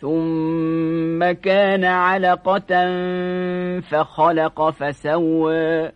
ثم كان علقة فخلق فسوى.